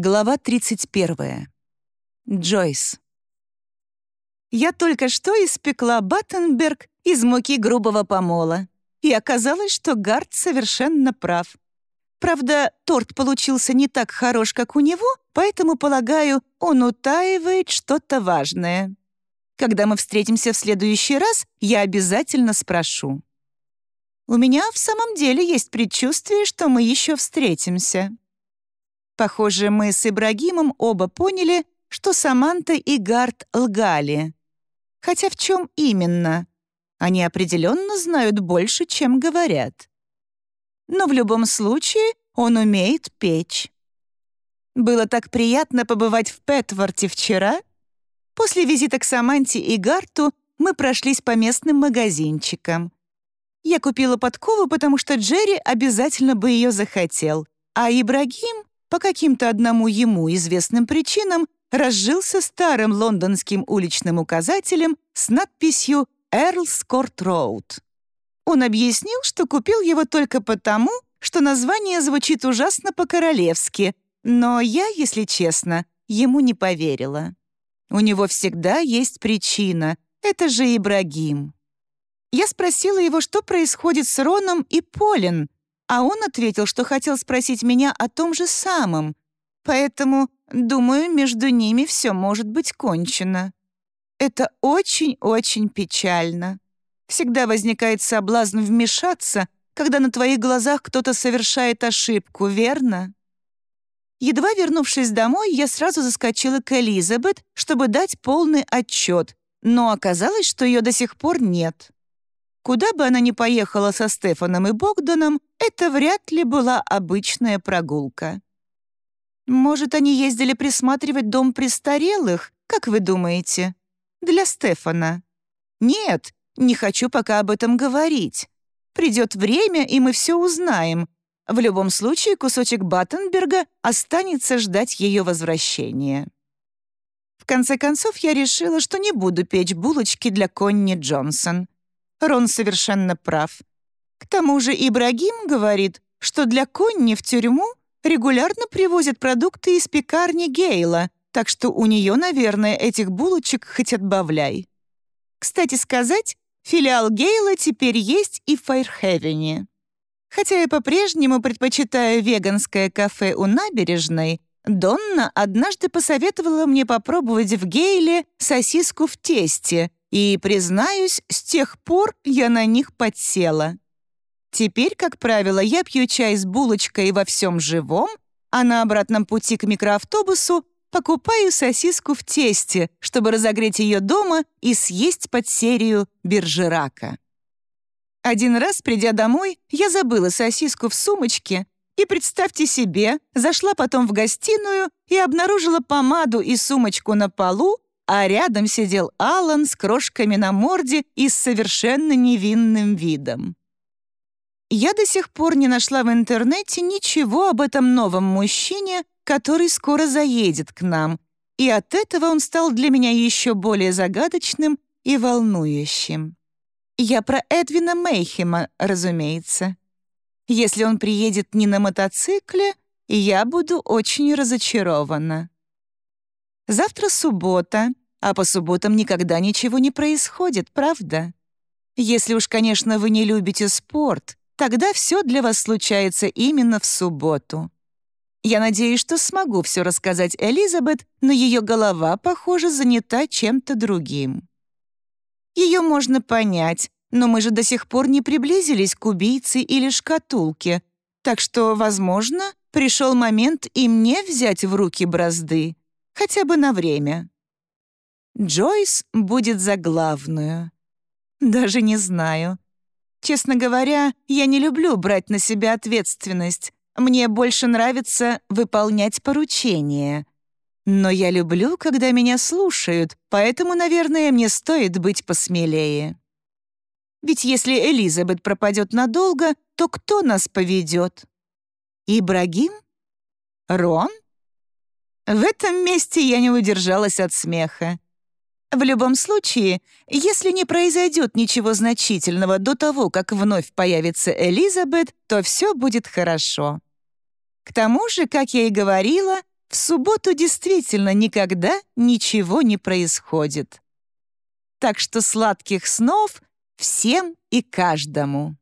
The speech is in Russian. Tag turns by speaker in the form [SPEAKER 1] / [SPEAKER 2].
[SPEAKER 1] Глава 31. Джойс. Я только что испекла Баттенберг из муки грубого помола, и оказалось, что Гард совершенно прав. Правда, торт получился не так хорош, как у него, поэтому, полагаю, он утаивает что-то важное. Когда мы встретимся в следующий раз, я обязательно спрошу. У меня в самом деле есть предчувствие, что мы еще встретимся. Похоже, мы с Ибрагимом оба поняли, что Саманта и Гард лгали. Хотя в чем именно? Они определенно знают больше, чем говорят. Но в любом случае он умеет печь. Было так приятно побывать в Петворте вчера. После визита к Саманте и Гарту мы прошлись по местным магазинчикам. Я купила подкову, потому что Джерри обязательно бы ее захотел, а Ибрагим по каким-то одному ему известным причинам разжился старым лондонским уличным указателем с надписью «Эрлс Корт Роуд». Он объяснил, что купил его только потому, что название звучит ужасно по-королевски, но я, если честно, ему не поверила. У него всегда есть причина, это же Ибрагим. Я спросила его, что происходит с Роном и Полин, а он ответил, что хотел спросить меня о том же самом. Поэтому, думаю, между ними все может быть кончено. Это очень-очень печально. Всегда возникает соблазн вмешаться, когда на твоих глазах кто-то совершает ошибку, верно? Едва вернувшись домой, я сразу заскочила к Элизабет, чтобы дать полный отчет, но оказалось, что ее до сих пор нет. Куда бы она ни поехала со Стефаном и Богданом, это вряд ли была обычная прогулка. Может, они ездили присматривать дом престарелых, как вы думаете? Для Стефана. Нет, не хочу пока об этом говорить. Придет время, и мы все узнаем. В любом случае, кусочек Баттенберга останется ждать ее возвращения. В конце концов, я решила, что не буду печь булочки для Конни Джонсон. Рон совершенно прав. К тому же Ибрагим говорит, что для Конни в тюрьму регулярно привозят продукты из пекарни Гейла, так что у нее, наверное, этих булочек хоть отбавляй. Кстати сказать, филиал Гейла теперь есть и в Файрхевене. Хотя я по-прежнему предпочитаю веганское кафе у набережной, Донна однажды посоветовала мне попробовать в Гейле сосиску в тесте, и, признаюсь, с тех пор я на них подсела. Теперь, как правило, я пью чай с булочкой во всем живом, а на обратном пути к микроавтобусу покупаю сосиску в тесте, чтобы разогреть ее дома и съесть под серию биржерака. Один раз, придя домой, я забыла сосиску в сумочке и, представьте себе, зашла потом в гостиную и обнаружила помаду и сумочку на полу, а рядом сидел Алан с крошками на морде и с совершенно невинным видом. Я до сих пор не нашла в интернете ничего об этом новом мужчине, который скоро заедет к нам, и от этого он стал для меня еще более загадочным и волнующим. Я про Эдвина Мейхема, разумеется. Если он приедет не на мотоцикле, я буду очень разочарована. Завтра суббота, а по субботам никогда ничего не происходит, правда? Если уж, конечно, вы не любите спорт, тогда все для вас случается именно в субботу. Я надеюсь, что смогу все рассказать Элизабет, но ее голова, похоже, занята чем-то другим. Ее можно понять, но мы же до сих пор не приблизились к убийце или шкатулке, так что, возможно, пришел момент и мне взять в руки бразды хотя бы на время. Джойс будет за главную. Даже не знаю. Честно говоря, я не люблю брать на себя ответственность. Мне больше нравится выполнять поручения. Но я люблю, когда меня слушают, поэтому, наверное, мне стоит быть посмелее. Ведь если Элизабет пропадет надолго, то кто нас поведет? Ибрагим? Рон? В этом месте я не удержалась от смеха. В любом случае, если не произойдет ничего значительного до того, как вновь появится Элизабет, то все будет хорошо. К тому же, как я и говорила, В субботу действительно никогда ничего не происходит. Так что сладких снов всем и каждому.